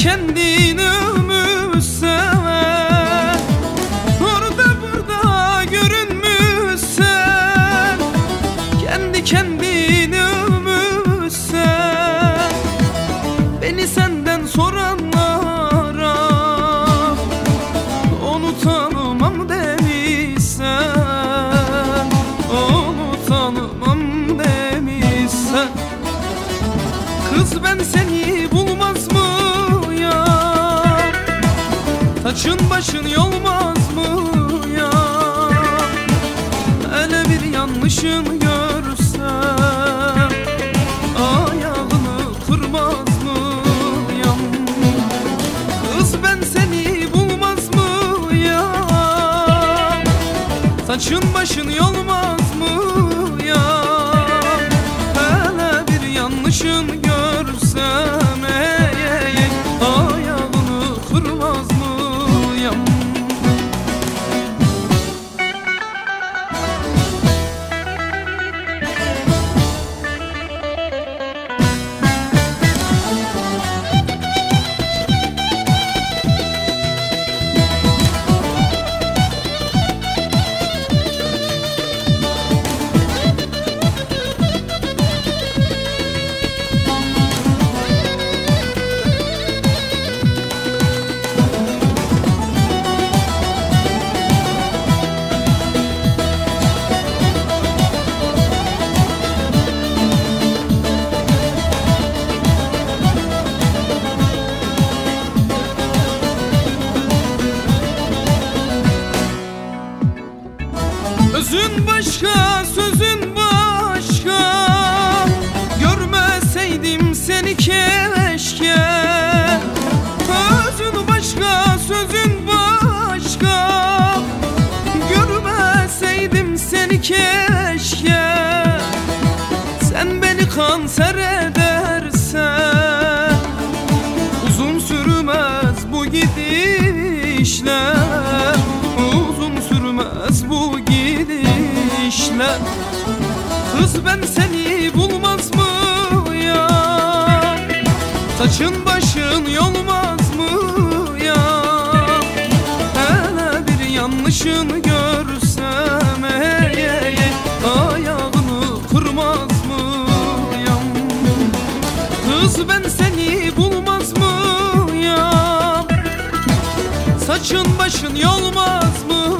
kendini övmüş Orada burada görünmüşsen Kendi kendini övmüş Beni senden soran Saçın başın yolmaz mı ya? Hele bir yanlışın görsem Ayağını kırmaz mı ya? Kız ben seni bulmaz mı ya? Saçın başın yolmaz mı Özün başka, sözün başka. Görmeseydim seni keşke. Özün başka, sözün başka. Görmeseydim seni keşke Kız ben seni bulmaz mı ya? Saçın başın yolmaz mı ya? Hele bir yanlışını görsem ey Ayağını kırmaz mı ya? Kız ben seni bulmaz mı ya? Saçın başın yolmaz mı